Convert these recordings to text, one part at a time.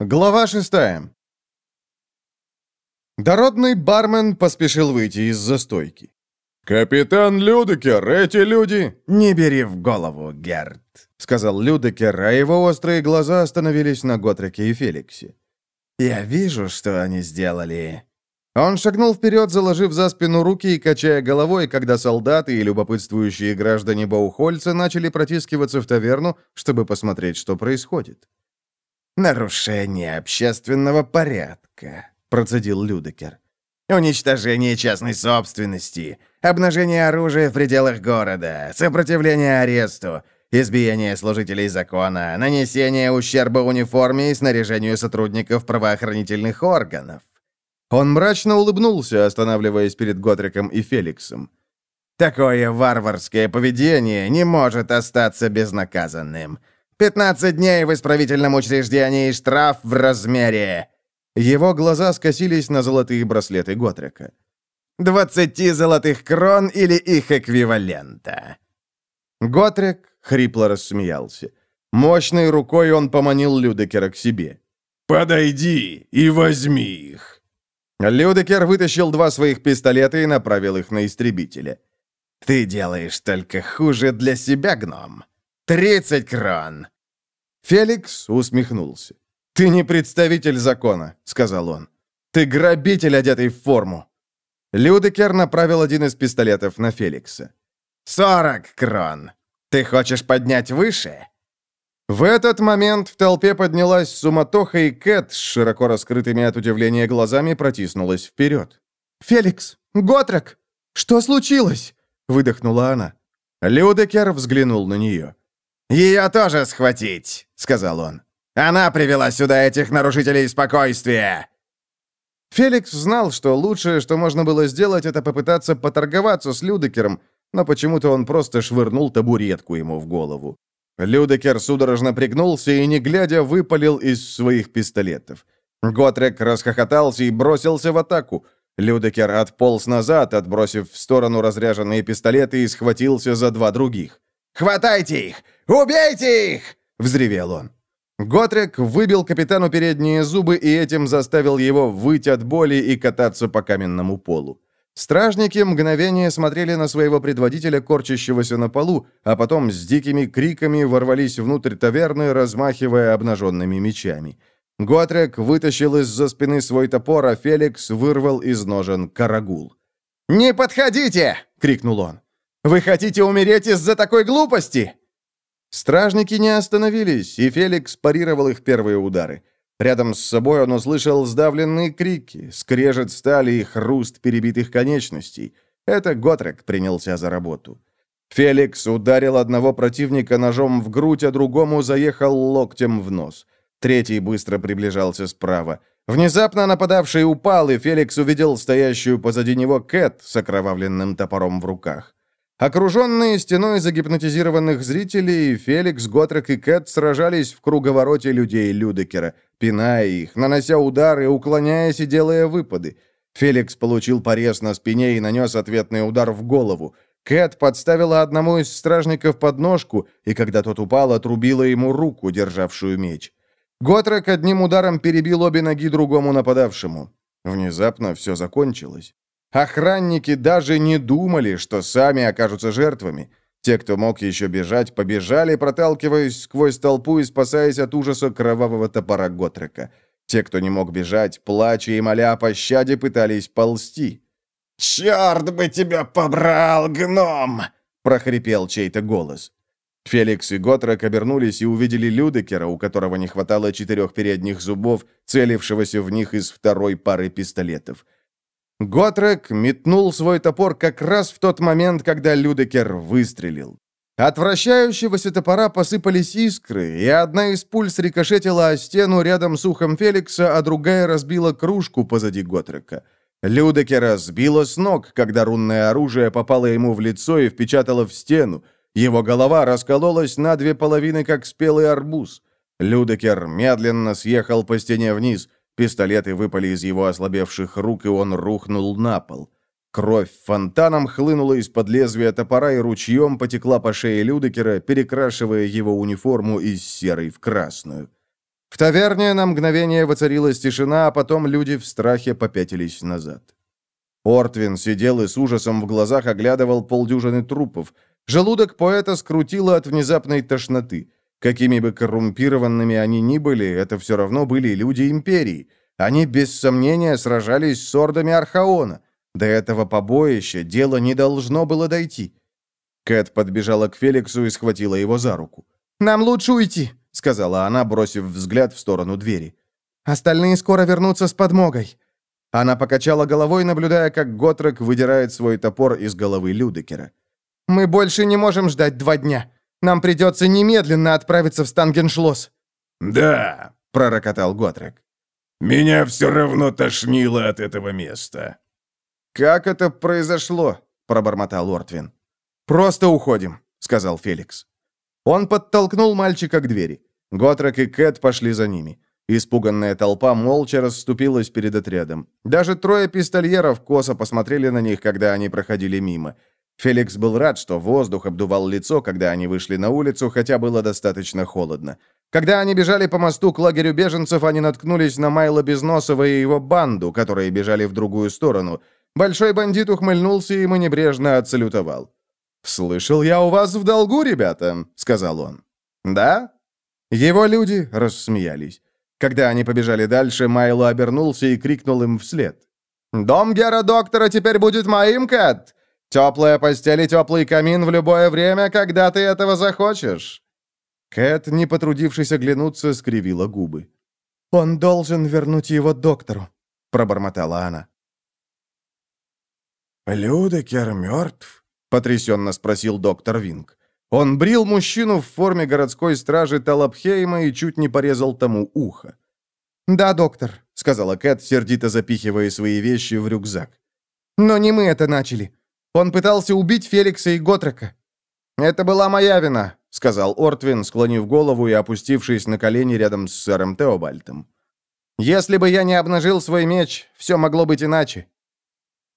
Глава шестая. Дородный бармен поспешил выйти из застойки. «Капитан Людекер, эти люди...» «Не бери в голову, Герд», — сказал Людекер, а его острые глаза остановились на Готреке и Феликсе. «Я вижу, что они сделали». Он шагнул вперед, заложив за спину руки и качая головой, когда солдаты и любопытствующие граждане Баухольца начали протискиваться в таверну, чтобы посмотреть, что происходит. «Нарушение общественного порядка», — процедил Людекер. «Уничтожение частной собственности, обнажение оружия в пределах города, сопротивление аресту, избиение служителей закона, нанесение ущерба униформе и снаряжению сотрудников правоохранительных органов». Он мрачно улыбнулся, останавливаясь перед Готриком и Феликсом. «Такое варварское поведение не может остаться безнаказанным. 15 дней в исправительном учреждении и штраф в размере...» Его глаза скосились на золотые браслеты Готрека. «20 золотых крон или их эквивалента». Готрек хрипло рассмеялся. Мощной рукой он поманил Людекера к себе. «Подойди и возьми их». Людекер вытащил два своих пистолета и направил их на истребителя. «Ты делаешь только хуже для себя, гном». «Тридцать крон!» Феликс усмехнулся. «Ты не представитель закона», — сказал он. «Ты грабитель, одетый в форму». Людекер направил один из пистолетов на Феликса. «Сорок крон! Ты хочешь поднять выше?» В этот момент в толпе поднялась суматоха, и Кэт с широко раскрытыми от удивления глазами протиснулась вперед. «Феликс! Готрек! Что случилось?» — выдохнула она. Людекер взглянул на нее. «Ее тоже схватить», — сказал он. «Она привела сюда этих нарушителей спокойствия». Феликс знал, что лучшее, что можно было сделать, это попытаться поторговаться с Людекером, но почему-то он просто швырнул табуретку ему в голову. Людекер судорожно пригнулся и, не глядя, выпалил из своих пистолетов. Готрек расхохотался и бросился в атаку. Людекер отполз назад, отбросив в сторону разряженные пистолеты и схватился за два других. «Хватайте их! Убейте их!» — взревел он. Готрек выбил капитану передние зубы и этим заставил его выть от боли и кататься по каменному полу. Стражники мгновение смотрели на своего предводителя, корчащегося на полу, а потом с дикими криками ворвались внутрь таверны, размахивая обнаженными мечами. Готрек вытащил из-за спины свой топор, а Феликс вырвал из ножен карагул. «Не подходите!» — крикнул он. «Вы хотите умереть из-за такой глупости?» Стражники не остановились, и Феликс парировал их первые удары. Рядом с собой он услышал сдавленные крики, скрежет стали и хруст перебитых конечностей. Это Готрек принялся за работу. Феликс ударил одного противника ножом в грудь, а другому заехал локтем в нос. Третий быстро приближался справа. Внезапно нападавший упал, и Феликс увидел стоящую позади него Кэт с окровавленным топором в руках. Окруженные стеной загипнотизированных зрителей, Феликс, Готрек и Кэт сражались в круговороте людей Людекера, пиная их, нанося удары, уклоняясь и делая выпады. Феликс получил порез на спине и нанес ответный удар в голову. Кэт подставила одному из стражников подножку, и когда тот упал, отрубила ему руку, державшую меч. Готрек одним ударом перебил обе ноги другому нападавшему. Внезапно все закончилось. Охранники даже не думали, что сами окажутся жертвами. Те, кто мог еще бежать, побежали, проталкиваясь сквозь толпу и спасаясь от ужаса кровавого топора Готрека. Те, кто не мог бежать, плача и моля о пощаде, пытались ползти. «Черт бы тебя побрал, гном!» — прохрипел чей-то голос. Феликс и Готрек обернулись и увидели Людекера, у которого не хватало четырех передних зубов, целившегося в них из второй пары пистолетов. Готрек метнул свой топор как раз в тот момент, когда Людекер выстрелил. От вращающегося топора посыпались искры, и одна из пуль срикошетила о стену рядом с ухом Феликса, а другая разбила кружку позади Готрека. Людекера сбило с ног, когда рунное оружие попало ему в лицо и впечатало в стену. Его голова раскололась на две половины, как спелый арбуз. Людекер медленно съехал по стене вниз. Пистолеты выпали из его ослабевших рук, и он рухнул на пол. Кровь фонтаном хлынула из-под лезвия топора и ручьем потекла по шее Людекера, перекрашивая его униформу из серой в красную. В таверне на мгновение воцарилась тишина, а потом люди в страхе попятились назад. Ортвин сидел и с ужасом в глазах оглядывал полдюжины трупов. Желудок поэта скрутило от внезапной тошноты. Какими бы коррумпированными они ни были, это все равно были люди Империи. Они, без сомнения, сражались с ордами Архаона. До этого побоища дело не должно было дойти. Кэт подбежала к Феликсу и схватила его за руку. «Нам лучше уйти», — сказала она, бросив взгляд в сторону двери. «Остальные скоро вернутся с подмогой». Она покачала головой, наблюдая, как Готрек выдирает свой топор из головы Людекера. «Мы больше не можем ждать два дня. Нам придется немедленно отправиться в Стангеншлосс». «Да», — пророкотал Готрек. «Меня все равно тошнило от этого места». «Как это произошло?» — пробормотал Ортвин. «Просто уходим», — сказал Феликс. Он подтолкнул мальчика к двери. Готрек и Кэт пошли за ними. Испуганная толпа молча расступилась перед отрядом. Даже трое пистольеров косо посмотрели на них, когда они проходили мимо. Феликс был рад, что воздух обдувал лицо, когда они вышли на улицу, хотя было достаточно холодно. Когда они бежали по мосту к лагерю беженцев, они наткнулись на Майла Безносова и его банду, которые бежали в другую сторону. Большой бандит ухмыльнулся и ему небрежно отсалютовал. «Слышал я у вас в долгу, ребята», — сказал он. «Да?» Его люди рассмеялись. Когда они побежали дальше, Майло обернулся и крикнул им вслед. «Дом Гера-доктора теперь будет моим, Кэт! Теплая постель и теплый камин в любое время, когда ты этого захочешь!» Кэт, не потрудившись оглянуться, скривила губы. «Он должен вернуть его доктору», — пробормотала она. «Людекер мертв?» — потрясенно спросил доктор Винг. Он брил мужчину в форме городской стражи Талапхейма и чуть не порезал тому ухо. «Да, доктор», — сказала Кэт, сердито запихивая свои вещи в рюкзак. «Но не мы это начали. Он пытался убить Феликса и Готрека». «Это была моя вина», — сказал Ортвин, склонив голову и опустившись на колени рядом с сэром Теобальтом. «Если бы я не обнажил свой меч, все могло быть иначе.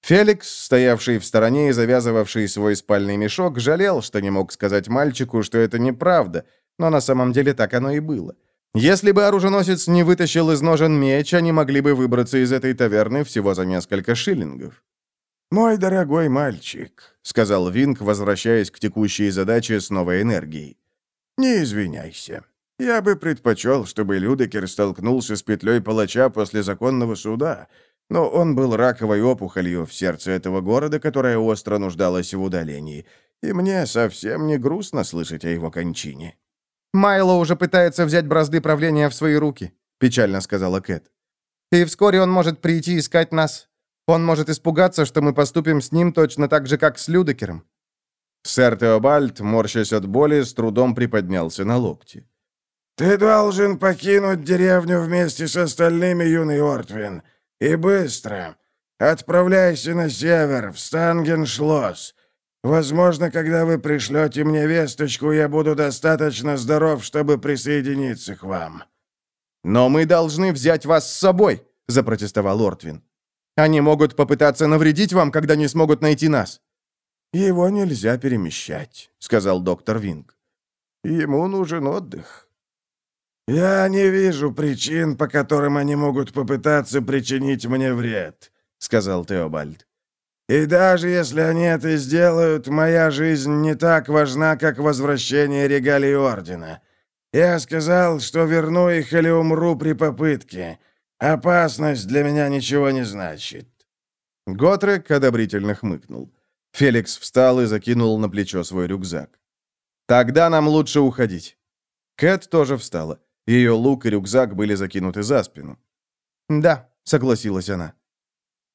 Феликс, стоявший в стороне и завязывавший свой спальный мешок, жалел, что не мог сказать мальчику, что это неправда, но на самом деле так оно и было. Если бы оруженосец не вытащил из ножен меч, они могли бы выбраться из этой таверны всего за несколько шиллингов. «Мой дорогой мальчик», — сказал Винг, возвращаясь к текущей задаче с новой энергией, — «не извиняйся. Я бы предпочел, чтобы Людекер столкнулся с петлей палача после законного суда, но он был раковой опухолью в сердце этого города, которая остро нуждалась в удалении. И мне совсем не грустно слышать о его кончине. «Майло уже пытается взять бразды правления в свои руки», — печально сказала Кэт. «И вскоре он может прийти искать нас. Он может испугаться, что мы поступим с ним точно так же, как с Людекером». Сэр Теобальд, морщась от боли, с трудом приподнялся на локти. «Ты должен покинуть деревню вместе с остальными, юный Ортвин. И быстро. Отправляйся на север, в Стангеншлосс. Возможно, когда вы пришлете мне весточку, я буду достаточно здоров, чтобы присоединиться к вам». «Но мы должны взять вас с собой», — запротестовал Ортвин. «Они могут попытаться навредить вам, когда не смогут найти нас». «Его нельзя перемещать», — сказал доктор Винг. «Ему нужен отдых». «Я не вижу причин, по которым они могут попытаться причинить мне вред», — сказал Теобальд. «И даже если они это сделают, моя жизнь не так важна, как возвращение регалий Ордена. Я сказал, что верну их или умру при попытке. Опасность для меня ничего не значит». Готрек одобрительно хмыкнул. Феликс встал и закинул на плечо свой рюкзак. «Тогда нам лучше уходить». Кэт тоже встала. Ее лук и рюкзак были закинуты за спину. «Да», — согласилась она.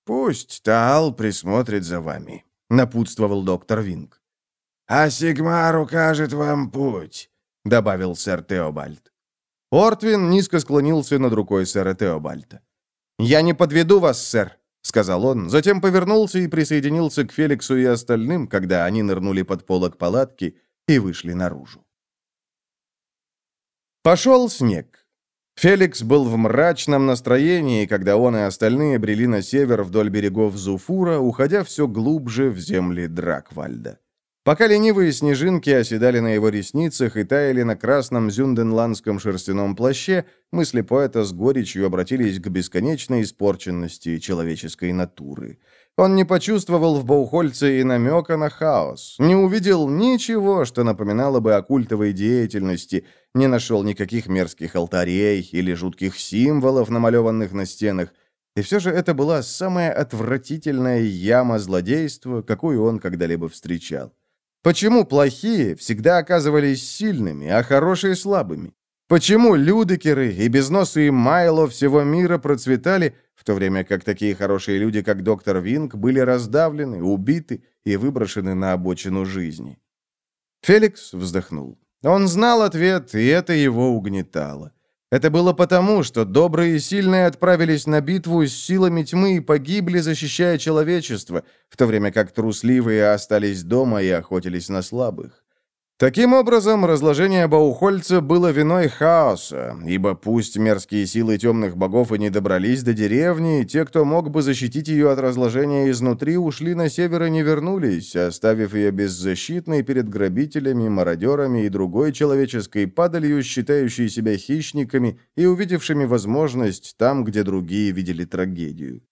«Пусть Таал присмотрит за вами», — напутствовал доктор Винг. «А Сигмар укажет вам путь», — добавил сэр Теобальд. Ортвин низко склонился над рукой сэра Теобальта. «Я не подведу вас, сэр», — сказал он, затем повернулся и присоединился к Феликсу и остальным, когда они нырнули под полок палатки и вышли наружу. Пошел снег. Феликс был в мрачном настроении, когда он и остальные брели на север вдоль берегов Зуфура, уходя все глубже в земли Драквальда. Пока ленивые снежинки оседали на его ресницах и таяли на красном зюнденландском шерстяном плаще, мысли поэта с горечью обратились к бесконечной испорченности человеческой натуры. Он не почувствовал в Баухольце и намека на хаос, не увидел ничего, что напоминало бы о культовой деятельности, не нашел никаких мерзких алтарей или жутких символов, намалеванных на стенах, и все же это была самая отвратительная яма злодейства, какую он когда-либо встречал. Почему плохие всегда оказывались сильными, а хорошие слабыми? Почему Людекеры и безносые Майло всего мира процветали, в то время как такие хорошие люди, как доктор Винг, были раздавлены, убиты и выброшены на обочину жизни? Феликс вздохнул. Он знал ответ, и это его угнетало. Это было потому, что добрые и сильные отправились на битву с силами тьмы и погибли, защищая человечество, в то время как трусливые остались дома и охотились на слабых. Таким образом, разложение Баухольца было виной хаоса, ибо пусть мерзкие силы темных богов и не добрались до деревни, те, кто мог бы защитить ее от разложения изнутри, ушли на север и не вернулись, оставив ее беззащитной перед грабителями, мародерами и другой человеческой падалью, считающей себя хищниками и увидевшими возможность там, где другие видели трагедию.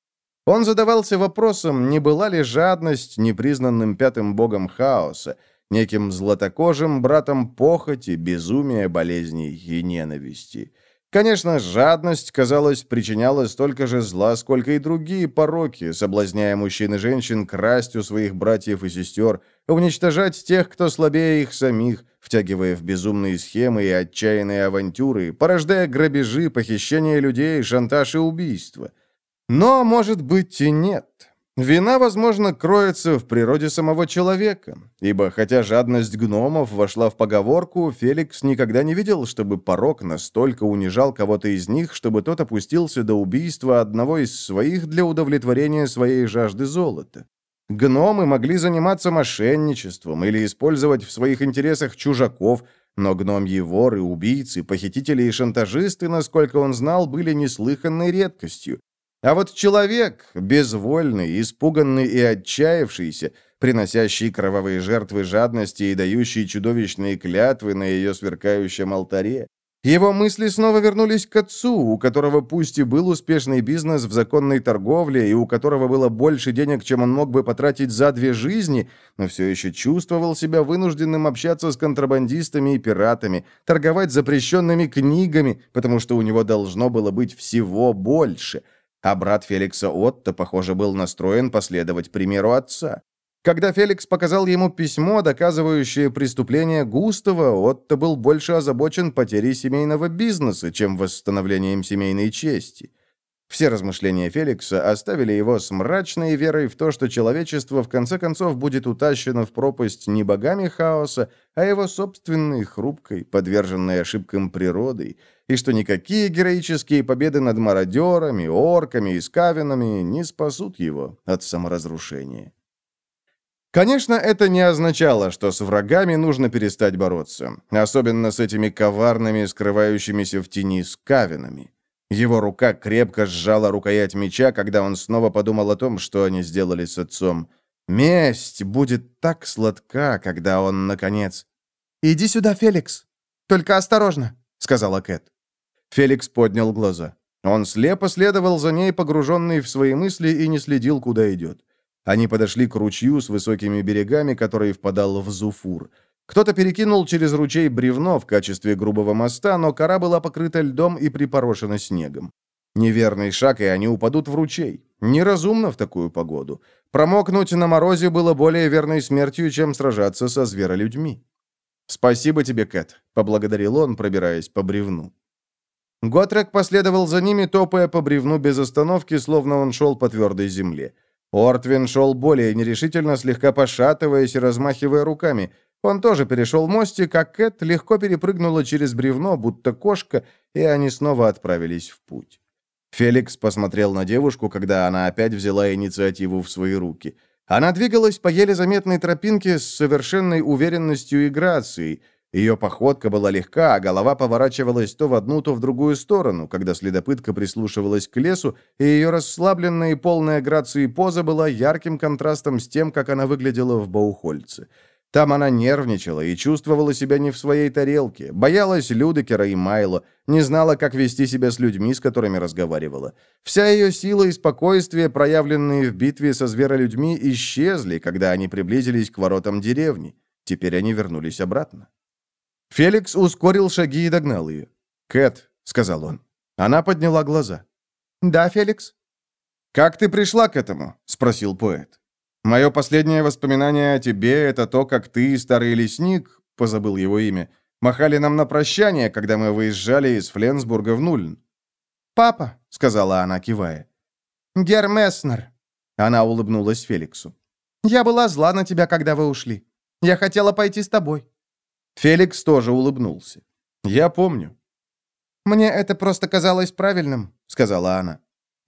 Он задавался вопросом, не была ли жадность непризнанным пятым богом хаоса, неким златокожим братом похоти, безумия, болезней и ненависти. Конечно, жадность, казалось, причиняла столько же зла, сколько и другие пороки, соблазняя мужчин и женщин красть у своих братьев и сестер, уничтожать тех, кто слабее их самих, втягивая в безумные схемы и отчаянные авантюры, порождая грабежи, похищение людей, шантаж и убийства. Но, может быть, и нет. Вина, возможно, кроется в природе самого человека, ибо хотя жадность гномов вошла в поговорку, Феликс никогда не видел, чтобы порок настолько унижал кого-то из них, чтобы тот опустился до убийства одного из своих для удовлетворения своей жажды золота. Гномы могли заниматься мошенничеством или использовать в своих интересах чужаков, но гномьи воры, убийцы, похитители и шантажисты, насколько он знал, были неслыханной редкостью, а вот человек, безвольный, испуганный и отчаявшийся, приносящий кровавые жертвы жадности и дающий чудовищные клятвы на ее сверкающем алтаре, его мысли снова вернулись к отцу, у которого пусть и был успешный бизнес в законной торговле, и у которого было больше денег, чем он мог бы потратить за две жизни, но все еще чувствовал себя вынужденным общаться с контрабандистами и пиратами, торговать запрещенными книгами, потому что у него должно было быть всего больше – а брат Феликса Отто, похоже, был настроен последовать примеру отца. Когда Феликс показал ему письмо, доказывающее преступление Густава, Отто был больше озабочен потерей семейного бизнеса, чем восстановлением семейной чести. Все размышления Феликса оставили его с мрачной верой в то, что человечество в конце концов будет утащено в пропасть не богами хаоса, а его собственной хрупкой, подверженной ошибкам природой, и что никакие героические победы над мародерами, орками и скавинами не спасут его от саморазрушения. Конечно, это не означало, что с врагами нужно перестать бороться, особенно с этими коварными, скрывающимися в тени скавинами. Его рука крепко сжала рукоять меча, когда он снова подумал о том, что они сделали с отцом. Месть будет так сладка, когда он, наконец... «Иди сюда, Феликс. Только осторожно», — сказала Кэт. Феликс поднял глаза. Он слепо следовал за ней, погруженный в свои мысли, и не следил, куда идет. Они подошли к ручью с высокими берегами, который впадал в Зуфур. Кто-то перекинул через ручей бревно в качестве грубого моста, но кора была покрыта льдом и припорошена снегом. Неверный шаг, и они упадут в ручей. Неразумно в такую погоду. Промокнуть на морозе было более верной смертью, чем сражаться со зверолюдьми. «Спасибо тебе, Кэт», — поблагодарил он, пробираясь по бревну. Готрек последовал за ними, топая по бревну без остановки, словно он шел по твердой земле. Ортвин шел более нерешительно, слегка пошатываясь и размахивая руками. Он тоже перешел мостик, а Кэт легко перепрыгнула через бревно, будто кошка, и они снова отправились в путь. Феликс посмотрел на девушку, когда она опять взяла инициативу в свои руки. Она двигалась по еле заметной тропинке с совершенной уверенностью и грацией. Ее походка была легка, а голова поворачивалась то в одну, то в другую сторону, когда следопытка прислушивалась к лесу, и ее расслабленная и полная грации поза была ярким контрастом с тем, как она выглядела в Баухольце. Там она нервничала и чувствовала себя не в своей тарелке, боялась Людекера и Майло, не знала, как вести себя с людьми, с которыми разговаривала. Вся ее сила и спокойствие, проявленные в битве со зверолюдьми, исчезли, когда они приблизились к воротам деревни. Теперь они вернулись обратно. Феликс ускорил шаги и догнал ее. «Кэт», — сказал он. Она подняла глаза. «Да, Феликс?» «Как ты пришла к этому?» — спросил поэт. «Мое последнее воспоминание о тебе — это то, как ты, старый лесник, позабыл его имя, махали нам на прощание, когда мы выезжали из Фленсбурга в Нульн». «Папа», — сказала она, кивая. «Гер Месснер». Она улыбнулась Феликсу. «Я была зла на тебя, когда вы ушли. Я хотела пойти с тобой». Феликс тоже улыбнулся. «Я помню». «Мне это просто казалось правильным», — сказала она.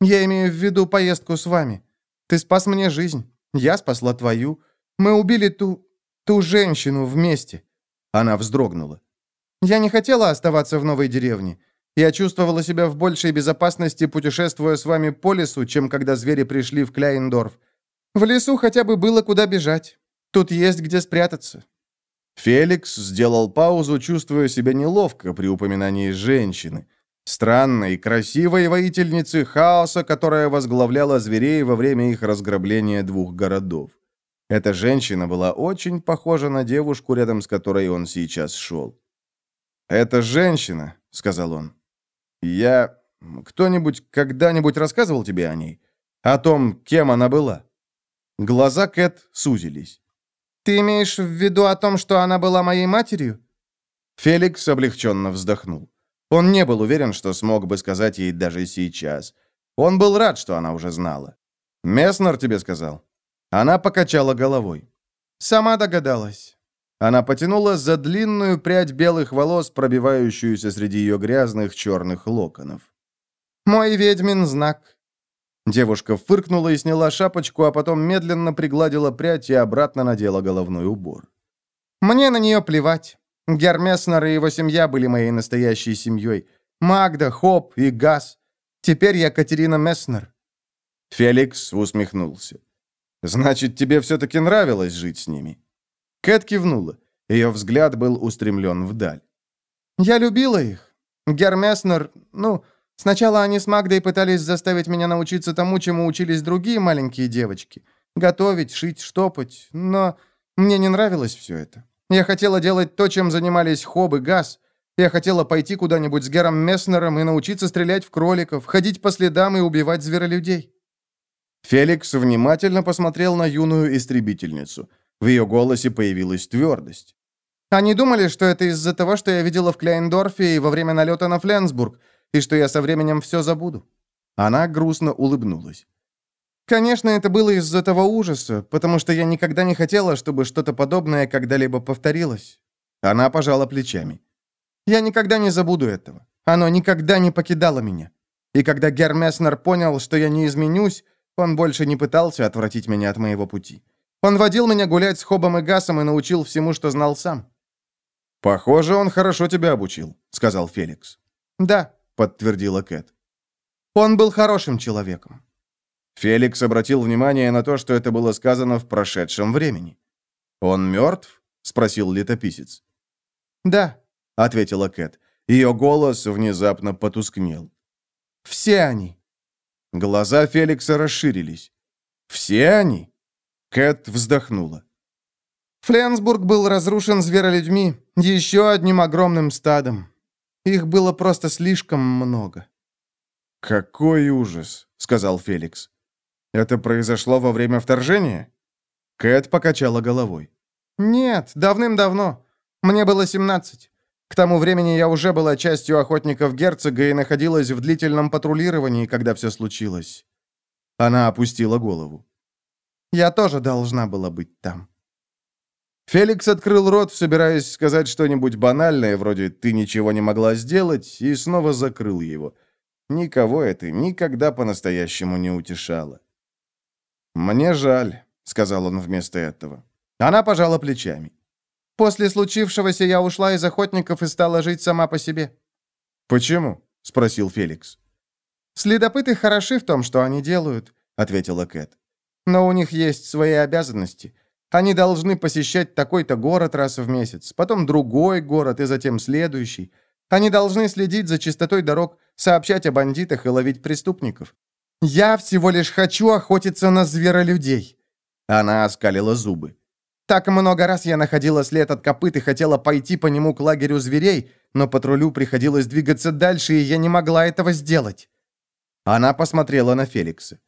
«Я имею в виду поездку с вами. Ты спас мне жизнь, я спасла твою. Мы убили ту... ту женщину вместе». Она вздрогнула. «Я не хотела оставаться в новой деревне. Я чувствовала себя в большей безопасности, путешествуя с вами по лесу, чем когда звери пришли в Кляйндорф. В лесу хотя бы было куда бежать. Тут есть где спрятаться. Феликс сделал паузу, чувствуя себя неловко при упоминании женщины. Странной, красивой воительницы хаоса, которая возглавляла зверей во время их разграбления двух городов. Эта женщина была очень похожа на девушку, рядом с которой он сейчас шел. «Это женщина», — сказал он. «Я... Кто-нибудь когда-нибудь рассказывал тебе о ней? О том, кем она была?» Глаза Кэт сузились. «Ты имеешь в виду о том, что она была моей матерью?» Феликс облегченно вздохнул. Он не был уверен, что смог бы сказать ей даже сейчас. Он был рад, что она уже знала. «Месснер тебе сказал?» Она покачала головой. «Сама догадалась». Она потянула за длинную прядь белых волос, пробивающуюся среди ее грязных черных локонов. «Мой ведьмин знак. Девушка фыркнула и сняла шапочку, а потом медленно пригладила прядь и обратно надела головной убор. «Мне на нее плевать. Гермеснер и его семья были моей настоящей семьей. Магда, Хоп и Газ. Теперь я Катерина Месснер». Феликс усмехнулся. «Значит, тебе все-таки нравилось жить с ними?» Кэт кивнула. Ее взгляд был устремлен вдаль. «Я любила их. Гермеснер, ну, Сначала они с Магдой пытались заставить меня научиться тому, чему учились другие маленькие девочки. Готовить, шить, штопать. Но мне не нравилось все это. Я хотела делать то, чем занимались Хоб и Газ. Я хотела пойти куда-нибудь с Гером Месснером и научиться стрелять в кроликов, ходить по следам и убивать зверолюдей. Феликс внимательно посмотрел на юную истребительницу. В ее голосе появилась твердость. Они думали, что это из-за того, что я видела в Кляйндорфе и во время налета на Фленсбург и что я со временем все забуду». Она грустно улыбнулась. «Конечно, это было из-за того ужаса, потому что я никогда не хотела, чтобы что-то подобное когда-либо повторилось». Она пожала плечами. «Я никогда не забуду этого. Оно никогда не покидало меня. И когда Гермеснер понял, что я не изменюсь, он больше не пытался отвратить меня от моего пути. Он водил меня гулять с Хобом и Гасом и научил всему, что знал сам». «Похоже, он хорошо тебя обучил», — сказал Феликс. «Да, — подтвердила Кэт. «Он был хорошим человеком». Феликс обратил внимание на то, что это было сказано в прошедшем времени. «Он мертв?» — спросил летописец. «Да», — ответила Кэт. Ее голос внезапно потускнел. «Все они». Глаза Феликса расширились. «Все они?» Кэт вздохнула. Фленсбург был разрушен зверолюдьми, еще одним огромным стадом. Их было просто слишком много. «Какой ужас!» — сказал Феликс. «Это произошло во время вторжения?» Кэт покачала головой. «Нет, давным-давно. Мне было 17. К тому времени я уже была частью охотников герцога и находилась в длительном патрулировании, когда все случилось». Она опустила голову. «Я тоже должна была быть там». Феликс открыл рот, собираясь сказать что-нибудь банальное, вроде «ты ничего не могла сделать», и снова закрыл его. Никого это никогда по-настоящему не утешало. «Мне жаль», — сказал он вместо этого. Она пожала плечами. «После случившегося я ушла из охотников и стала жить сама по себе». «Почему?» — спросил Феликс. «Следопыты хороши в том, что они делают», — ответила Кэт. «Но у них есть свои обязанности. Они должны посещать такой-то город раз в месяц, потом другой город и затем следующий. Они должны следить за чистотой дорог, сообщать о бандитах и ловить преступников. Я всего лишь хочу охотиться на зверолюдей». Она оскалила зубы. Так много раз я находила след от копыт и хотела пойти по нему к лагерю зверей, но патрулю приходилось двигаться дальше, и я не могла этого сделать. Она посмотрела на Феликса.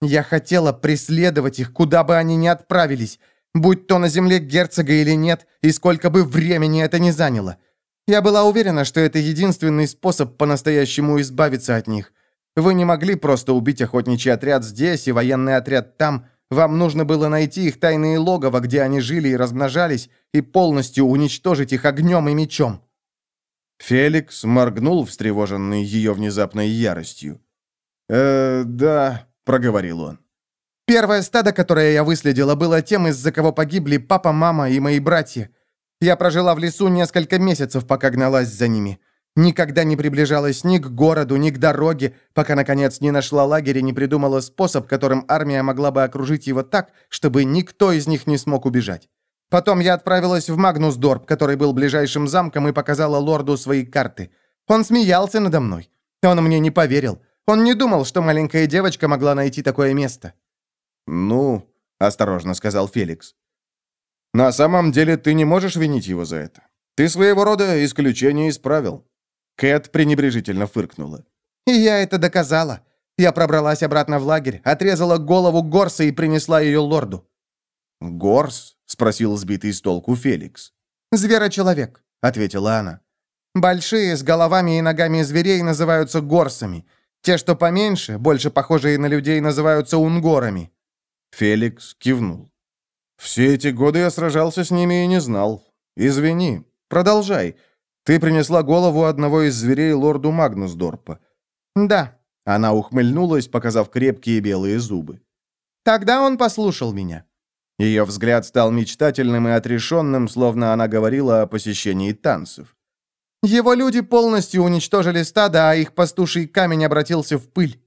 Я хотела преследовать их, куда бы они ни отправились, будь то на земле герцога или нет, и сколько бы времени это ни заняло. Я была уверена, что это единственный способ по-настоящему избавиться от них. Вы не могли просто убить охотничий отряд здесь и военный отряд там. Вам нужно было найти их тайные логово, где они жили и размножались, и полностью уничтожить их огнем и мечом». Феликс моргнул, встревоженный ее внезапной яростью. «Э, да», — проговорил он. «Первое стадо, которое я выследила, было тем, из-за кого погибли папа, мама и мои братья. Я прожила в лесу несколько месяцев, пока гналась за ними. Никогда не приближалась ни к городу, ни к дороге, пока, наконец, не нашла лагерь и не придумала способ, которым армия могла бы окружить его так, чтобы никто из них не смог убежать. Потом я отправилась в Магнусдорп, который был ближайшим замком, и показала лорду свои карты. Он смеялся надо мной. Он мне не поверил. Он не думал, что маленькая девочка могла найти такое место. «Ну», — осторожно сказал Феликс, — «на самом деле ты не можешь винить его за это. Ты своего рода исключение исправил. Кэт пренебрежительно фыркнула. «И я это доказала. Я пробралась обратно в лагерь, отрезала голову Горса и принесла ее лорду». «Горс?» — спросил сбитый с толку Феликс. «Зверочеловек», — ответила она. «Большие, с головами и ногами зверей называются горсами. Те, что поменьше, больше похожие на людей, называются унгорами». Феликс кивнул. «Все эти годы я сражался с ними и не знал. Извини. Продолжай. Ты принесла голову одного из зверей лорду Магнусдорпа». «Да». Она ухмыльнулась, показав крепкие белые зубы. «Тогда он послушал меня». Ее взгляд стал мечтательным и отрешенным, словно она говорила о посещении танцев. «Его люди полностью уничтожили стадо, а их пастуший камень обратился в пыль».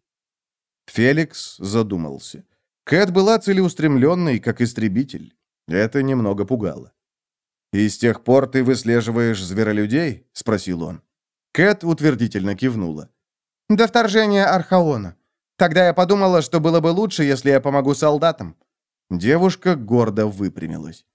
Феликс задумался. Кэт была целеустремленной, как истребитель. Это немного пугало. «И с тех пор ты выслеживаешь зверолюдей?» — спросил он. Кэт утвердительно кивнула. «До вторжения Архаона. Тогда я подумала, что было бы лучше, если я помогу солдатам». Девушка гордо выпрямилась.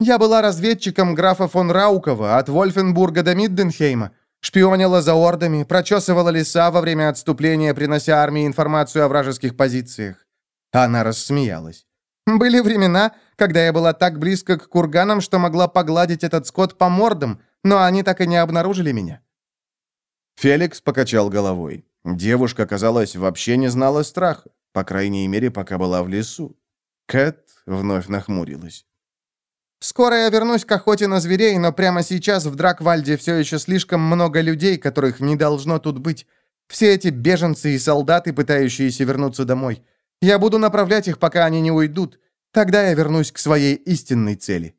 «Я была разведчиком графа фон Раукова от Вольфенбурга до Мидденхейма. Шпионила за ордами, прочесывала леса во время отступления, принося армии информацию о вражеских позициях». Она рассмеялась. «Были времена, когда я была так близко к курганам, что могла погладить этот скот по мордам, но они так и не обнаружили меня». Феликс покачал головой. Девушка, казалось, вообще не знала страха, по крайней мере, пока была в лесу. Кэт вновь нахмурилась. «Скоро я вернусь к охоте на зверей, но прямо сейчас в Драквальде все еще слишком много людей, которых не должно тут быть. Все эти беженцы и солдаты, пытающиеся вернуться домой. Я буду направлять их, пока они не уйдут. Тогда я вернусь к своей истинной цели».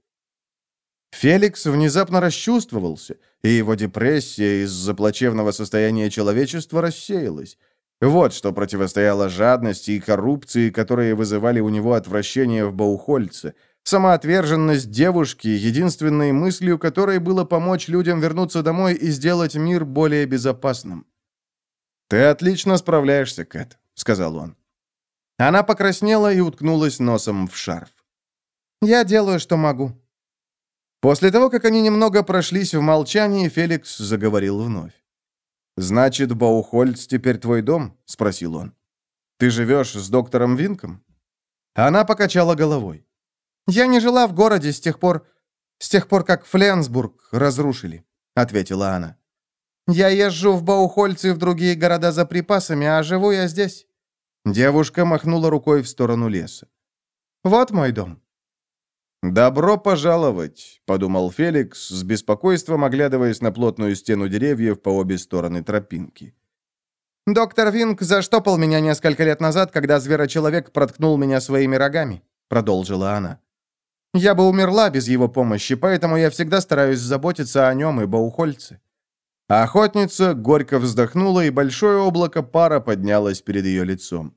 Феликс внезапно расчувствовался, и его депрессия из-за плачевного состояния человечества рассеялась. Вот что противостояло жадности и коррупции, которые вызывали у него отвращение в Баухольце. Самоотверженность девушки, единственной мыслью которой было помочь людям вернуться домой и сделать мир более безопасным. «Ты отлично справляешься, Кэт», — сказал он. Она покраснела и уткнулась носом в шарф. «Я делаю, что могу». После того, как они немного прошлись в молчании, Феликс заговорил вновь. «Значит, Баухольц теперь твой дом?» — спросил он. «Ты живешь с доктором Винком?» Она покачала головой. «Я не жила в городе с тех пор, с тех пор, как Фленсбург разрушили», — ответила она. «Я езжу в Баухольц и в другие города за припасами, а живу я здесь». Девушка махнула рукой в сторону леса. «Вот мой дом». «Добро пожаловать», — подумал Феликс, с беспокойством оглядываясь на плотную стену деревьев по обе стороны тропинки. «Доктор Винг заштопал меня несколько лет назад, когда зверочеловек проткнул меня своими рогами», — продолжила она. «Я бы умерла без его помощи, поэтому я всегда стараюсь заботиться о нем и Баухольце». Охотница горько вздохнула, и большое облако пара поднялось перед ее лицом.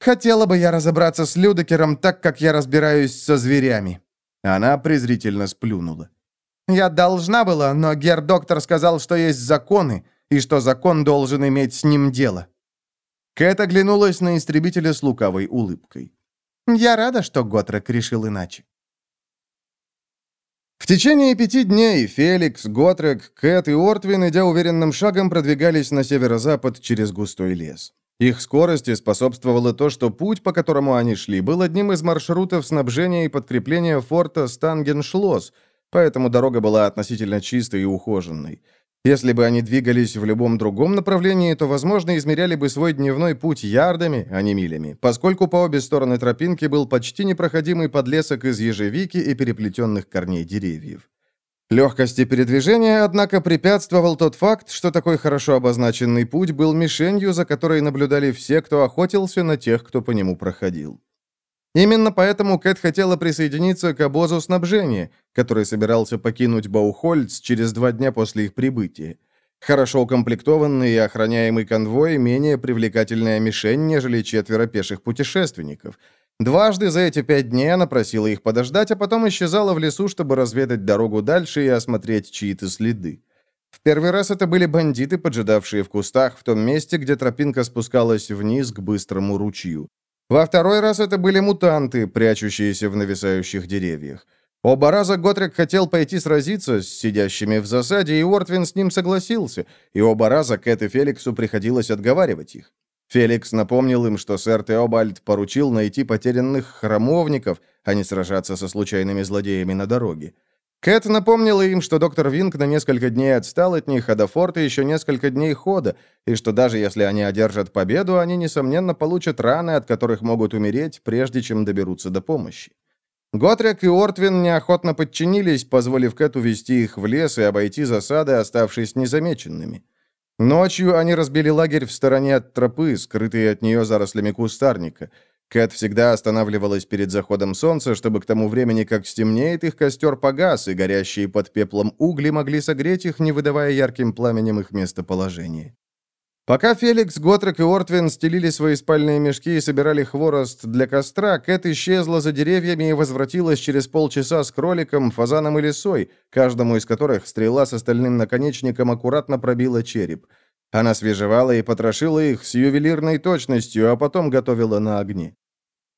Хотела бы я разобраться с Людекером так, как я разбираюсь со зверями». Она презрительно сплюнула. «Я должна была, но гер-доктор сказал, что есть законы, и что закон должен иметь с ним дело». Кэт оглянулась на истребителя с лукавой улыбкой. «Я рада, что Готрек решил иначе». В течение пяти дней Феликс, Готрек, Кэт и Ортвин, идя уверенным шагом, продвигались на северо-запад через густой лес. Их скорости способствовало то, что путь, по которому они шли, был одним из маршрутов снабжения и подкрепления форта Стангеншлосс, поэтому дорога была относительно чистой и ухоженной. Если бы они двигались в любом другом направлении, то, возможно, измеряли бы свой дневной путь ярдами, а не милями, поскольку по обе стороны тропинки был почти непроходимый подлесок из ежевики и переплетенных корней деревьев. Легкости передвижения, однако, препятствовал тот факт, что такой хорошо обозначенный путь был мишенью, за которой наблюдали все, кто охотился на тех, кто по нему проходил. Именно поэтому Кэт хотела присоединиться к обозу снабжения, который собирался покинуть Баухольц через два дня после их прибытия. Хорошо укомплектованный и охраняемый конвой – менее привлекательная мишень, нежели четверо пеших путешественников – Дважды за эти пять дней она просила их подождать, а потом исчезала в лесу, чтобы разведать дорогу дальше и осмотреть чьи-то следы. В первый раз это были бандиты, поджидавшие в кустах в том месте, где тропинка спускалась вниз к быстрому ручью. Во второй раз это были мутанты, прячущиеся в нависающих деревьях. Оба раза Готрик хотел пойти сразиться с сидящими в засаде, и Уортвин с ним согласился, и оба раза Кэт и Феликсу приходилось отговаривать их. Феликс напомнил им, что сэр Теобальд поручил найти потерянных храмовников, а не сражаться со случайными злодеями на дороге. Кэт напомнила им, что доктор Винг на несколько дней отстал от них, а до форта еще несколько дней хода, и что даже если они одержат победу, они, несомненно, получат раны, от которых могут умереть, прежде чем доберутся до помощи. Готрек и Ортвин неохотно подчинились, позволив Кэту вести их в лес и обойти засады, оставшись незамеченными. Ночью они разбили лагерь в стороне от тропы, скрытые от нее зарослями кустарника. Кэт всегда останавливалась перед заходом солнца, чтобы к тому времени, как стемнеет, их костер погас, и горящие под пеплом угли могли согреть их, не выдавая ярким пламенем их местоположения. Пока Феликс, Готрек и Ортвин стелили свои спальные мешки и собирали хворост для костра, Кэт исчезла за деревьями и возвратилась через полчаса с кроликом, фазаном и лисой, каждому из которых стрела с остальным наконечником аккуратно пробила череп. Она свежевала и потрошила их с ювелирной точностью, а потом готовила на огне.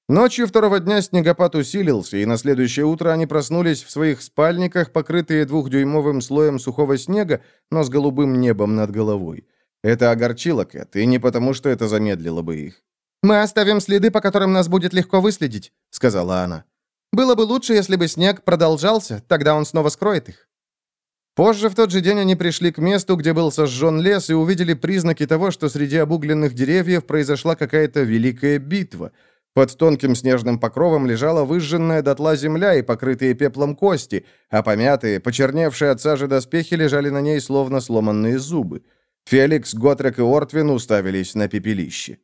Ночью второго дня снегопад усилился, и на следующее утро они проснулись в своих спальниках, покрытые двухдюймовым слоем сухого снега, но с голубым небом над головой. Это огорчило Кэт, и не потому, что это замедлило бы их. «Мы оставим следы, по которым нас будет легко выследить», — сказала она. «Было бы лучше, если бы снег продолжался, тогда он снова скроет их». Позже в тот же день они пришли к месту, где был сожжен лес, и увидели признаки того, что среди обугленных деревьев произошла какая-то великая битва. Под тонким снежным покровом лежала выжженная дотла земля и покрытые пеплом кости, а помятые, почерневшие от сажи доспехи лежали на ней, словно сломанные зубы. Феликс, Готрек и Ортвин уставились на пепелище.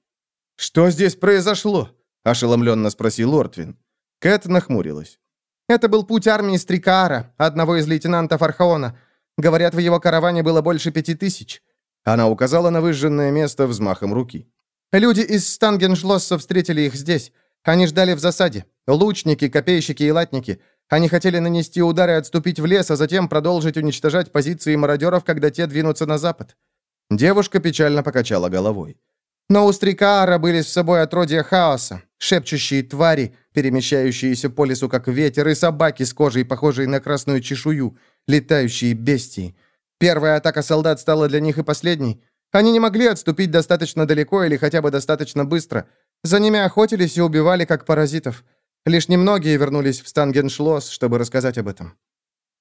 «Что здесь произошло?» – ошеломленно спросил Ортвин. Кэт нахмурилась. «Это был путь армии Стрикаара, одного из лейтенантов Архаона. Говорят, в его караване было больше пяти тысяч». Она указала на выжженное место взмахом руки. «Люди из Стангеншлосса встретили их здесь. Они ждали в засаде. Лучники, копейщики и латники. Они хотели нанести удар и отступить в лес, а затем продолжить уничтожать позиции мародеров, когда те двинутся на запад. Девушка печально покачала головой. Но у Стрикаара были с собой отродья хаоса, шепчущие твари, перемещающиеся по лесу как ветер, и собаки с кожей, похожей на красную чешую, летающие бестии. Первая атака солдат стала для них и последней. Они не могли отступить достаточно далеко или хотя бы достаточно быстро. За ними охотились и убивали как паразитов. Лишь немногие вернулись в Стангеншлосс, чтобы рассказать об этом.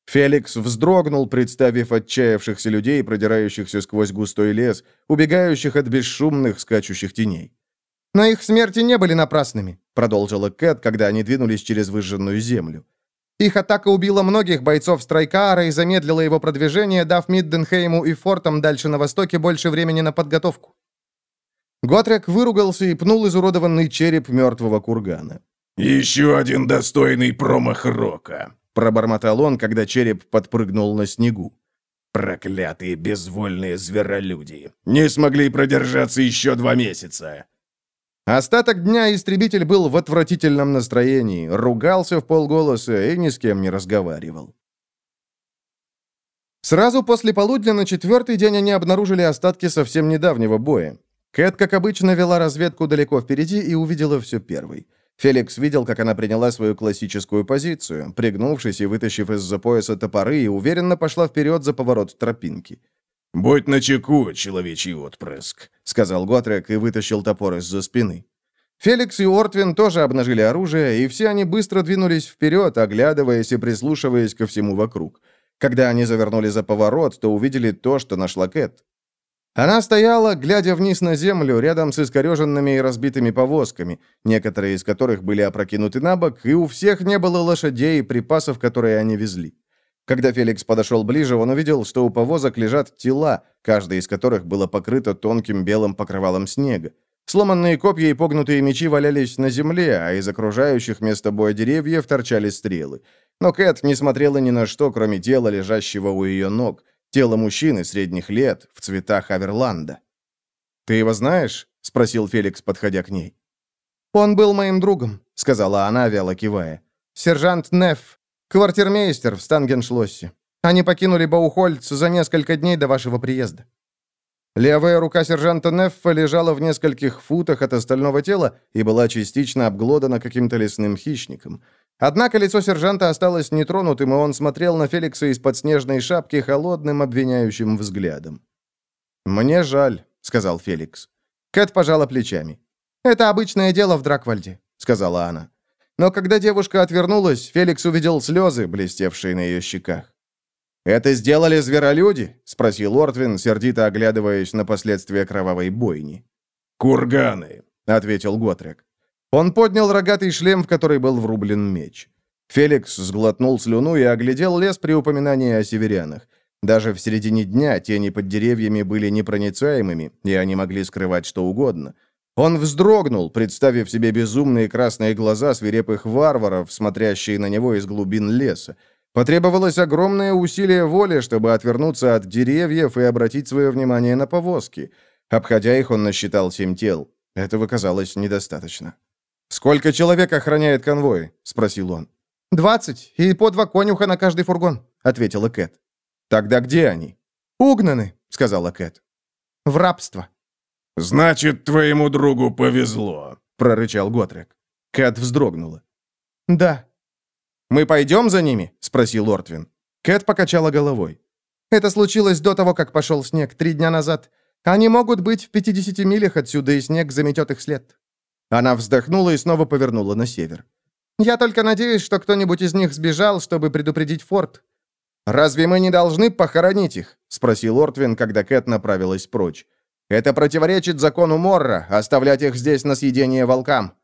Феликс вздрогнул, представив отчаявшихся людей, продирающихся сквозь густой лес, убегающих от бесшумных скачущих теней. «Но их смерти не были напрасными», — продолжила Кэт, когда они двинулись через выжженную землю. «Их атака убила многих бойцов Страйкаара и замедлила его продвижение, дав Мидденхейму и фортам дальше на востоке больше времени на подготовку». Готрек выругался и пнул изуродованный череп мертвого кургана. «Еще один достойный промах Рока», Пробормотал он, когда череп подпрыгнул на снегу. «Проклятые безвольные зверолюди! Не смогли продержаться еще два месяца!» Остаток дня истребитель был в отвратительном настроении, ругался в полголоса и ни с кем не разговаривал. Сразу после полудня на четвертый день они обнаружили остатки совсем недавнего боя. Кэт, как обычно, вела разведку далеко впереди и увидела все первой. Феликс видел, как она приняла свою классическую позицию, пригнувшись и вытащив из-за пояса топоры, и уверенно пошла вперед за поворот тропинки. «Будь начеку, человечий отпрыск», — сказал Готрек и вытащил топор из-за спины. Феликс и Ортвин тоже обнажили оружие, и все они быстро двинулись вперед, оглядываясь и прислушиваясь ко всему вокруг. Когда они завернули за поворот, то увидели то, что нашла Кэт. Она стояла, глядя вниз на землю, рядом с искореженными и разбитыми повозками, некоторые из которых были опрокинуты на бок, и у всех не было лошадей и припасов, которые они везли. Когда Феликс подошел ближе, он увидел, что у повозок лежат тела, каждая из которых было покрыто тонким белым покрывалом снега. Сломанные копья и погнутые мечи валялись на земле, а из окружающих место боя деревьев торчали стрелы. Но Кэт не смотрела ни на что, кроме тела, лежащего у ее ног, тела мужчины средних лет, в цветах Аверланда. «Ты его знаешь?» — спросил Феликс, подходя к ней. «Он был моим другом», — сказала она, вяло кивая. «Сержант Неф, Квартирмейстер в Стангеншлоссе. Они покинули Баухольц за несколько дней до вашего приезда». Левая рука сержанта Неффа лежала в нескольких футах от остального тела и была частично обглодана каким-то лесным хищником. Однако лицо сержанта осталось нетронутым, и он смотрел на Феликса из-под снежной шапки холодным обвиняющим взглядом. «Мне жаль», — сказал Феликс. Кэт пожала плечами. «Это обычное дело в Драквальде», — сказала она. Но когда девушка отвернулась, Феликс увидел слезы, блестевшие на ее щеках. «Это сделали зверолюди?» — спросил Ортвин, сердито оглядываясь на последствия кровавой бойни. «Курганы», — ответил Готрек. Он поднял рогатый шлем, в который был врублен меч. Феликс сглотнул слюну и оглядел лес при упоминании о северянах. Даже в середине дня тени под деревьями были непроницаемыми, и они могли скрывать что угодно. Он вздрогнул, представив себе безумные красные глаза свирепых варваров, смотрящие на него из глубин леса. Потребовалось огромное усилие воли, чтобы отвернуться от деревьев и обратить свое внимание на повозки. Обходя их, он насчитал семь тел. Этого казалось недостаточно. «Сколько человек охраняет конвой?» — спросил он. «Двадцать, и по два конюха на каждый фургон», — ответила Кэт. «Тогда где они?» «Угнаны», — сказала Кэт. «В рабство». «Значит, твоему другу повезло», — прорычал Готрек. Кэт вздрогнула. «Да». «Мы пойдем за ними?» — спросил Ортвин. Кэт покачала головой. «Это случилось до того, как пошел снег, три дня назад. Они могут быть в 50 милях отсюда, и снег заметет их след». Она вздохнула и снова повернула на север. «Я только надеюсь, что кто-нибудь из них сбежал, чтобы предупредить форт». «Разве мы не должны похоронить их?» — спросил Ортвин, когда Кэт направилась прочь. Это противоречит закону Морра, оставлять их здесь на съедение волкам».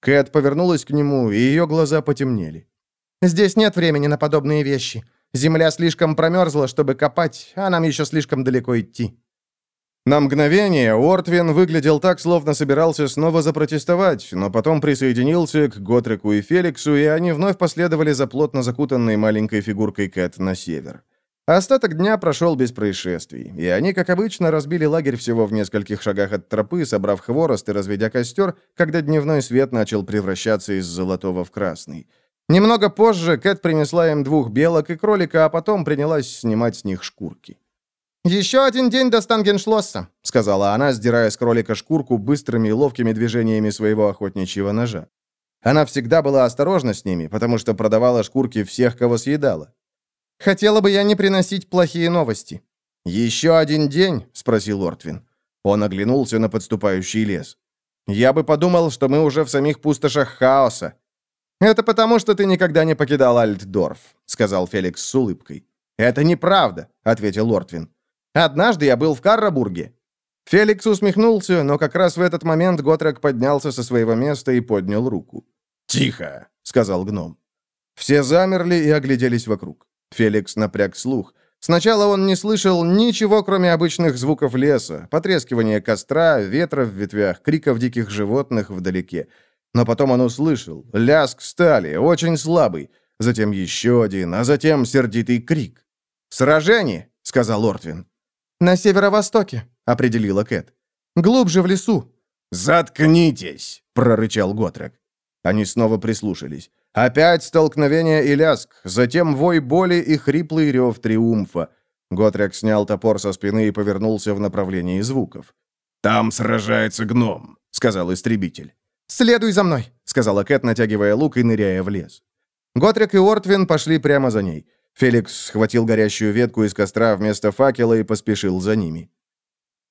Кэт повернулась к нему, и ее глаза потемнели. «Здесь нет времени на подобные вещи. Земля слишком промерзла, чтобы копать, а нам еще слишком далеко идти». На мгновение Ортвин выглядел так, словно собирался снова запротестовать, но потом присоединился к Готреку и Феликсу, и они вновь последовали за плотно закутанной маленькой фигуркой Кэт на север. Остаток дня прошел без происшествий, и они, как обычно, разбили лагерь всего в нескольких шагах от тропы, собрав хворост и разведя костер, когда дневной свет начал превращаться из золотого в красный. Немного позже Кэт принесла им двух белок и кролика, а потом принялась снимать с них шкурки. «Еще один день до Стангеншлосса», — сказала она, сдирая с кролика шкурку быстрыми и ловкими движениями своего охотничьего ножа. Она всегда была осторожна с ними, потому что продавала шкурки всех, кого съедала. Хотела бы я не приносить плохие новости». «Еще один день?» — спросил Ортвин. Он оглянулся на подступающий лес. «Я бы подумал, что мы уже в самих пустошах хаоса». «Это потому, что ты никогда не покидал Альтдорф», — сказал Феликс с улыбкой. «Это неправда», — ответил Ортвин. «Однажды я был в Каррабурге». Феликс усмехнулся, но как раз в этот момент Готрек поднялся со своего места и поднял руку. «Тихо», — сказал гном. Все замерли и огляделись вокруг. Феликс напряг слух. Сначала он не слышал ничего, кроме обычных звуков леса, потрескивания костра, ветра в ветвях, криков диких животных вдалеке. Но потом он услышал лязг стали, очень слабый, затем еще один, а затем сердитый крик. «Сражение!» — сказал Ортвин. «На северо-востоке», — определила Кэт. «Глубже в лесу». «Заткнитесь!» — прорычал Готрек. Они снова прислушались. Опять столкновение и ляск, затем вой боли и хриплый рев триумфа. Готрек снял топор со спины и повернулся в направлении звуков. «Там сражается гном», — сказал истребитель. «Следуй за мной», — сказала Кэт, натягивая лук и ныряя в лес. Готрек и Ортвин пошли прямо за ней. Феликс схватил горящую ветку из костра вместо факела и поспешил за ними.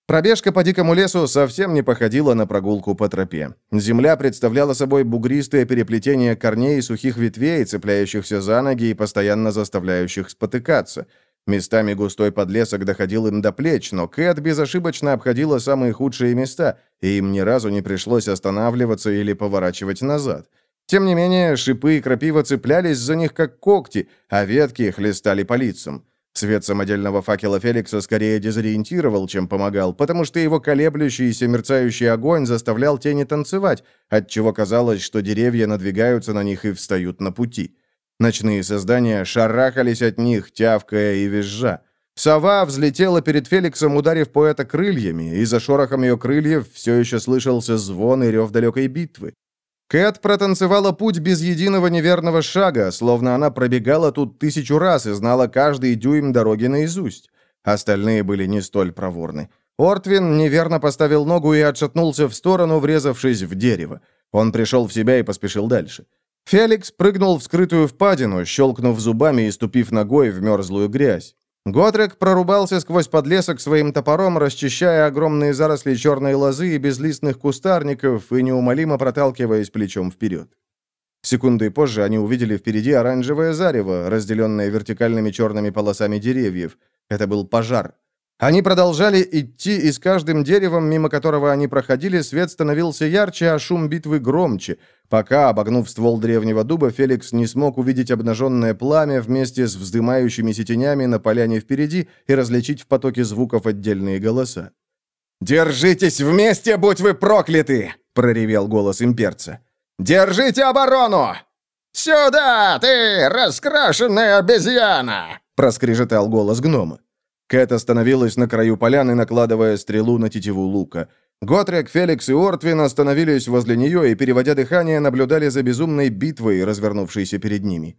Пробежка по дикому лесу совсем не походила на прогулку по тропе. Земля представляла собой бугристое переплетение корней и сухих ветвей, цепляющихся за ноги и постоянно заставляющих спотыкаться. Местами густой подлесок доходил им до плеч, но Кэт безошибочно обходила самые худшие места, и им ни разу не пришлось останавливаться или поворачивать назад. Тем не менее, шипы и крапива цеплялись за них как когти, а ветки хлестали по лицам. Свет самодельного факела Феликса скорее дезориентировал, чем помогал, потому что его колеблющийся мерцающий огонь заставлял тени танцевать, отчего казалось, что деревья надвигаются на них и встают на пути. Ночные создания шарахались от них, тявкая и визжа. Сова взлетела перед Феликсом, ударив поэта крыльями, и за шорохом ее крыльев все еще слышался звон и рев далекой битвы. Кэт протанцевала путь без единого неверного шага, словно она пробегала тут тысячу раз и знала каждый дюйм дороги наизусть. Остальные были не столь проворны. Ортвин неверно поставил ногу и отшатнулся в сторону, врезавшись в дерево. Он пришел в себя и поспешил дальше. Феликс прыгнул в скрытую впадину, щелкнув зубами и ступив ногой в мерзлую грязь. Готрек прорубался сквозь подлесок своим топором, расчищая огромные заросли черной лозы и безлистных кустарников и неумолимо проталкиваясь плечом вперед. Секунды позже они увидели впереди оранжевое зарево, разделенное вертикальными черными полосами деревьев. Это был пожар. Они продолжали идти, и с каждым деревом, мимо которого они проходили, свет становился ярче, а шум битвы громче, пока, обогнув ствол древнего дуба, Феликс не смог увидеть обнаженное пламя вместе с вздымающимися тенями на поляне впереди и различить в потоке звуков отдельные голоса. «Держитесь вместе, будь вы прокляты!» — проревел голос имперца. «Держите оборону!» «Сюда, ты, раскрашенная обезьяна!» — проскрежетал голос гнома. Кэт остановилась на краю поляны, накладывая стрелу на тетиву лука. Готрек, Феликс и Ортвин остановились возле нее и, переводя дыхание, наблюдали за безумной битвой, развернувшейся перед ними.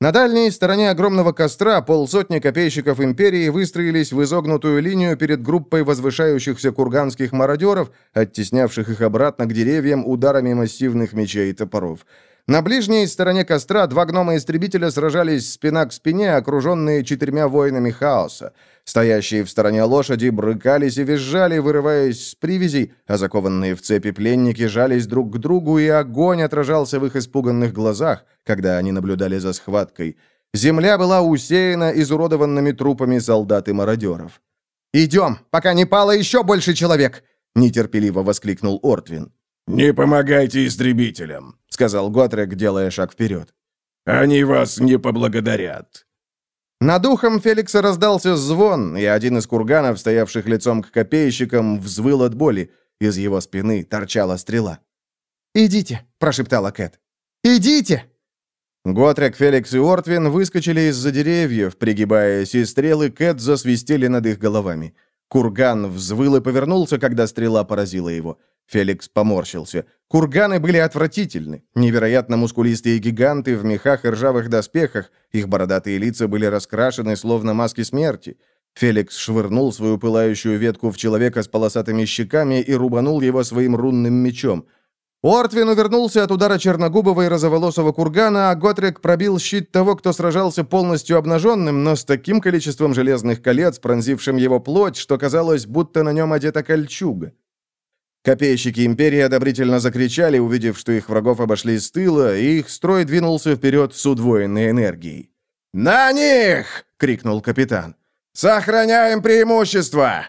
На дальней стороне огромного костра полсотни копейщиков империи выстроились в изогнутую линию перед группой возвышающихся курганских мародеров, оттеснявших их обратно к деревьям ударами массивных мечей и топоров. На ближней стороне костра два гнома-истребителя сражались спина к спине, окруженные четырьмя воинами хаоса. Стоящие в стороне лошади брыкались и визжали, вырываясь с привязей, а закованные в цепи пленники жались друг к другу, и огонь отражался в их испуганных глазах, когда они наблюдали за схваткой. Земля была усеяна изуродованными трупами солдат и мародеров. «Идем, пока не пало еще больше человек!» — нетерпеливо воскликнул Ортвин. «Не помогайте истребителям», — сказал Готрек, делая шаг вперед. «Они вас не поблагодарят». Над ухом Феликса раздался звон, и один из курганов, стоявших лицом к копейщикам, взвыл от боли. Из его спины торчала стрела. «Идите», — прошептала Кэт. «Идите!» Готрек, Феликс и Ортвин выскочили из-за деревьев, пригибаясь, и стрелы Кэт засвистели над их головами. Курган взвыл и повернулся, когда стрела поразила его. Феликс поморщился. Курганы были отвратительны. Невероятно мускулистые гиганты в мехах и ржавых доспехах. Их бородатые лица были раскрашены, словно маски смерти. Феликс швырнул свою пылающую ветку в человека с полосатыми щеками и рубанул его своим рунным мечом. Ортвин увернулся от удара черногубого и розоволосого кургана, а Готрик пробил щит того, кто сражался полностью обнаженным, но с таким количеством железных колец, пронзившим его плоть, что казалось, будто на нем одета кольчуга. Копейщики Империи одобрительно закричали, увидев, что их врагов обошли с тыла, и их строй двинулся вперед с удвоенной энергией. «На них!» — крикнул капитан. «Сохраняем преимущество!»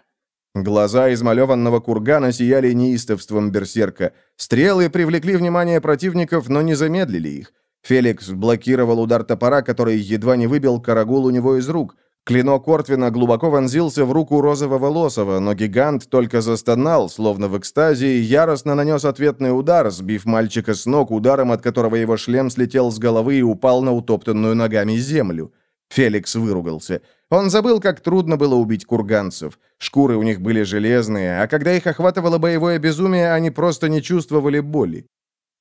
Глаза измалеванного кургана сияли неистовством берсерка. Стрелы привлекли внимание противников, но не замедлили их. Феликс блокировал удар топора, который едва не выбил карагул у него из рук. Клинок Ортвина глубоко вонзился в руку розового лосова, но гигант только застонал, словно в экстазе, и яростно нанес ответный удар, сбив мальчика с ног ударом, от которого его шлем слетел с головы и упал на утоптанную ногами землю. Феликс выругался. Он забыл, как трудно было убить курганцев. Шкуры у них были железные, а когда их охватывало боевое безумие, они просто не чувствовали боли.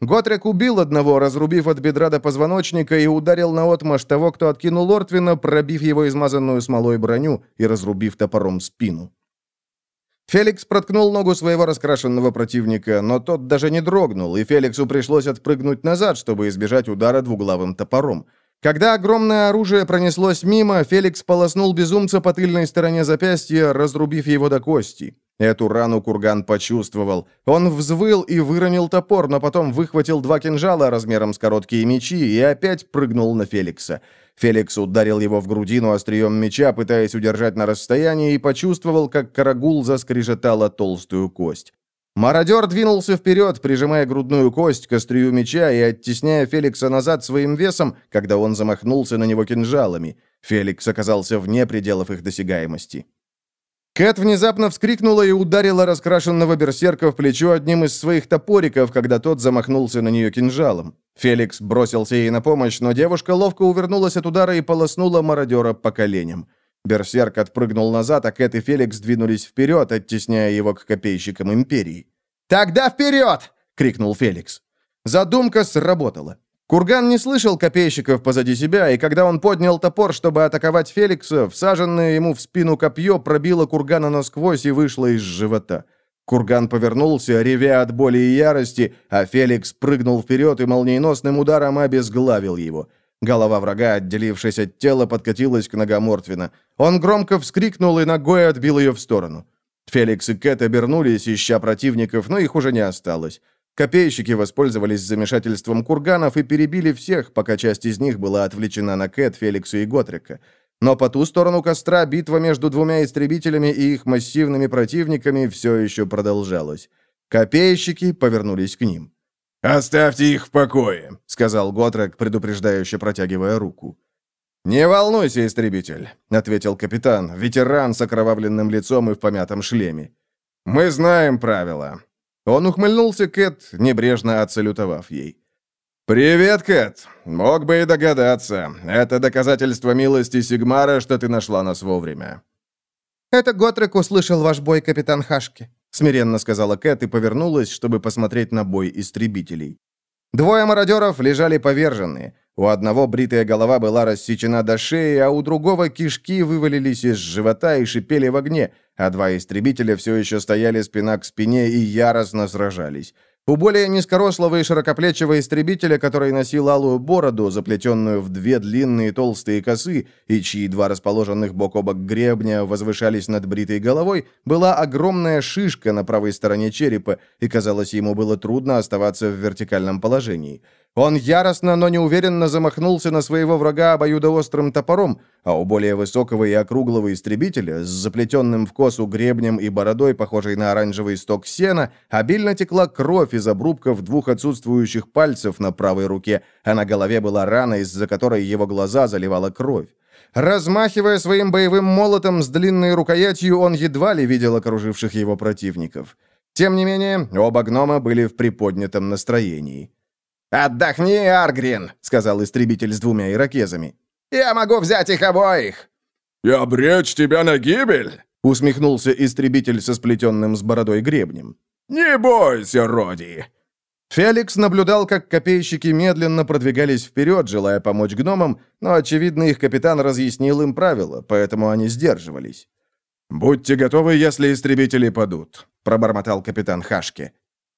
Готрек убил одного, разрубив от бедра до позвоночника, и ударил наотмашь того, кто откинул Ортвина, пробив его измазанную смолой броню и разрубив топором спину. Феликс проткнул ногу своего раскрашенного противника, но тот даже не дрогнул, и Феликсу пришлось отпрыгнуть назад, чтобы избежать удара двуглавым топором. Когда огромное оружие пронеслось мимо, Феликс полоснул безумца по тыльной стороне запястья, разрубив его до кости. Эту рану Курган почувствовал. Он взвыл и выронил топор, но потом выхватил два кинжала размером с короткие мечи и опять прыгнул на Феликса. Феликс ударил его в грудину острием меча, пытаясь удержать на расстоянии, и почувствовал, как карагул заскрежетала толстую кость. Мародер двинулся вперед, прижимая грудную кость к острию меча и оттесняя Феликса назад своим весом, когда он замахнулся на него кинжалами. Феликс оказался вне пределов их досягаемости. Кэт внезапно вскрикнула и ударила раскрашенного берсерка в плечо одним из своих топориков, когда тот замахнулся на нее кинжалом. Феликс бросился ей на помощь, но девушка ловко увернулась от удара и полоснула мародера по коленям. Берсерк отпрыгнул назад, а Кэт и Феликс двинулись вперед, оттесняя его к копейщикам Империи. «Тогда вперед!» — крикнул Феликс. Задумка сработала. Курган не слышал копейщиков позади себя, и когда он поднял топор, чтобы атаковать Феликса, всаженное ему в спину копье пробило Кургана насквозь и вышло из живота. Курган повернулся, ревя от боли и ярости, а Феликс прыгнул вперед и молниеносным ударом обезглавил его. Голова врага, отделившись от тела, подкатилась к ногам Мортвина. Он громко вскрикнул и ногой отбил ее в сторону. Феликс и Кэт обернулись, ища противников, но их уже не осталось. Копейщики воспользовались замешательством курганов и перебили всех, пока часть из них была отвлечена на Кэт, Феликса и Готрика. Но по ту сторону костра битва между двумя истребителями и их массивными противниками все еще продолжалась. Копейщики повернулись к ним. «Оставьте их в покое», — сказал Готрек, предупреждающе протягивая руку. «Не волнуйся, истребитель», — ответил капитан, ветеран с окровавленным лицом и в помятом шлеме. «Мы знаем правила. Он ухмыльнулся Кэт, небрежно отсалютовав ей. «Привет, Кэт! Мог бы и догадаться. Это доказательство милости Сигмара, что ты нашла нас вовремя». «Это Готрек услышал ваш бой, капитан Хашки», — смиренно сказала Кэт и повернулась, чтобы посмотреть на бой истребителей. Двое мародеров лежали поверженные. У одного бритая голова была рассечена до шеи, а у другого кишки вывалились из живота и шипели в огне, а два истребителя все еще стояли спина к спине и яростно сражались. У более низкорослого и широкоплечего истребителя, который носил алую бороду, заплетенную в две длинные толстые косы, и чьи два расположенных бок о бок гребня возвышались над бритой головой, была огромная шишка на правой стороне черепа, и, казалось, ему было трудно оставаться в вертикальном положении. Он яростно, но неуверенно замахнулся на своего врага обоюдоострым топором, а у более высокого и округлого истребителя с заплетенным в косу гребнем и бородой, похожей на оранжевый сток сена, обильно текла кровь из обрубков двух отсутствующих пальцев на правой руке, а на голове была рана, из-за которой его глаза заливала кровь. Размахивая своим боевым молотом с длинной рукоятью, он едва ли видел окруживших его противников. Тем не менее, оба гнома были в приподнятом настроении. «Отдохни, Аргрин», — сказал истребитель с двумя иракезами. «Я могу взять их обоих». «И обречь тебя на гибель?» — усмехнулся истребитель со сплетенным с бородой гребнем. «Не бойся, Роди!» Феликс наблюдал, как копейщики медленно продвигались вперед, желая помочь гномам, но, очевидно, их капитан разъяснил им правила, поэтому они сдерживались. «Будьте готовы, если истребители падут», — пробормотал капитан Хашки.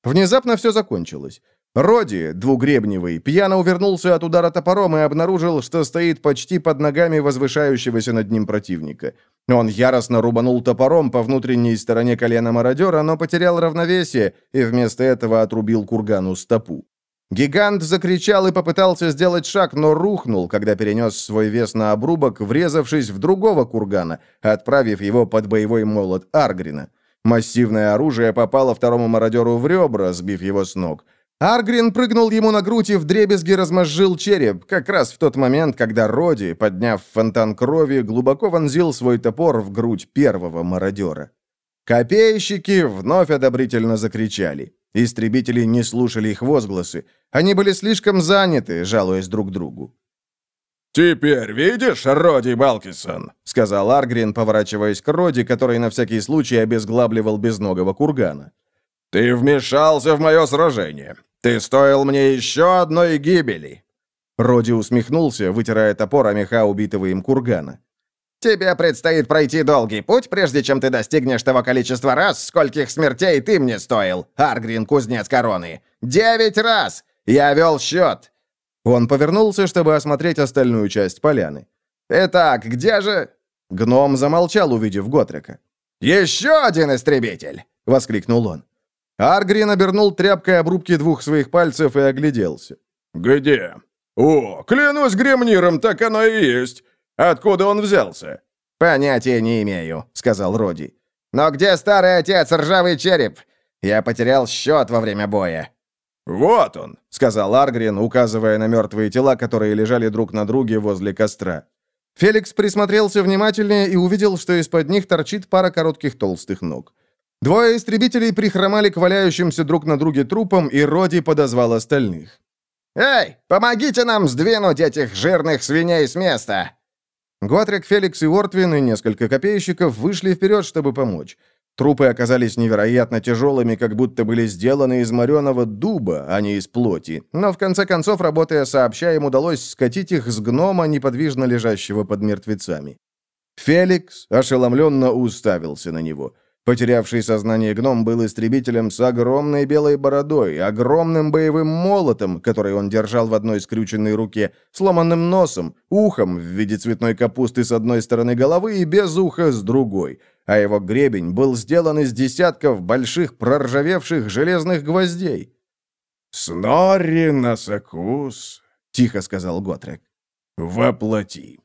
Внезапно все закончилось. Роди, двугребневый, пьяно увернулся от удара топором и обнаружил, что стоит почти под ногами возвышающегося над ним противника. Он яростно рубанул топором по внутренней стороне колена мародера, но потерял равновесие и вместо этого отрубил кургану стопу. Гигант закричал и попытался сделать шаг, но рухнул, когда перенес свой вес на обрубок, врезавшись в другого кургана, отправив его под боевой молот Аргрина. Массивное оружие попало второму мародеру в ребра, сбив его с ног. Аргрин прыгнул ему на грудь и вдребезги размозжил череп, как раз в тот момент, когда Роди, подняв фонтан крови, глубоко вонзил свой топор в грудь первого мародера. Копейщики вновь одобрительно закричали. Истребители не слушали их возгласы. Они были слишком заняты, жалуясь друг другу. «Теперь видишь, Роди Балкисон?» — сказал Аргрин, поворачиваясь к Роди, который на всякий случай обезглабливал безногого кургана. «Ты вмешался в мое сражение. Ты стоил мне еще одной гибели». Роди усмехнулся, вытирая топор о меха убитого им кургана. «Тебе предстоит пройти долгий путь, прежде чем ты достигнешь того количества раз, скольких смертей ты мне стоил, Аргрин, кузнец короны. Девять раз! Я вел счет. Он повернулся, чтобы осмотреть остальную часть поляны. «Итак, где же...» Гном замолчал, увидев Готрека. «Еще один истребитель!» — воскликнул он. Аргрин обернул тряпкой обрубки двух своих пальцев и огляделся. «Где? О, клянусь гремниром, так оно и есть. Откуда он взялся?» «Понятия не имею», — сказал Роди. «Но где старый отец, ржавый череп? Я потерял счет во время боя». «Вот он», — сказал Аргрин, указывая на мертвые тела, которые лежали друг на друге возле костра. Феликс присмотрелся внимательнее и увидел, что из-под них торчит пара коротких толстых ног. Двое истребителей прихромали к валяющимся друг на друге трупам, и Роди подозвал остальных. «Эй, помогите нам сдвинуть этих жирных свиней с места!» Готрик, Феликс и Ортвин и несколько копейщиков вышли вперед, чтобы помочь. Трупы оказались невероятно тяжелыми, как будто были сделаны из мореного дуба, а не из плоти. Но в конце концов, работая сообща, им удалось скатить их с гнома, неподвижно лежащего под мертвецами. Феликс ошеломленно уставился на него – Потерявший сознание гном был истребителем с огромной белой бородой, огромным боевым молотом, который он держал в одной скрюченной руке, сломанным носом, ухом в виде цветной капусты с одной стороны головы и без уха с другой, а его гребень был сделан из десятков больших проржавевших железных гвоздей. «Снорри Насакус», — тихо сказал Готрек. «Воплоти».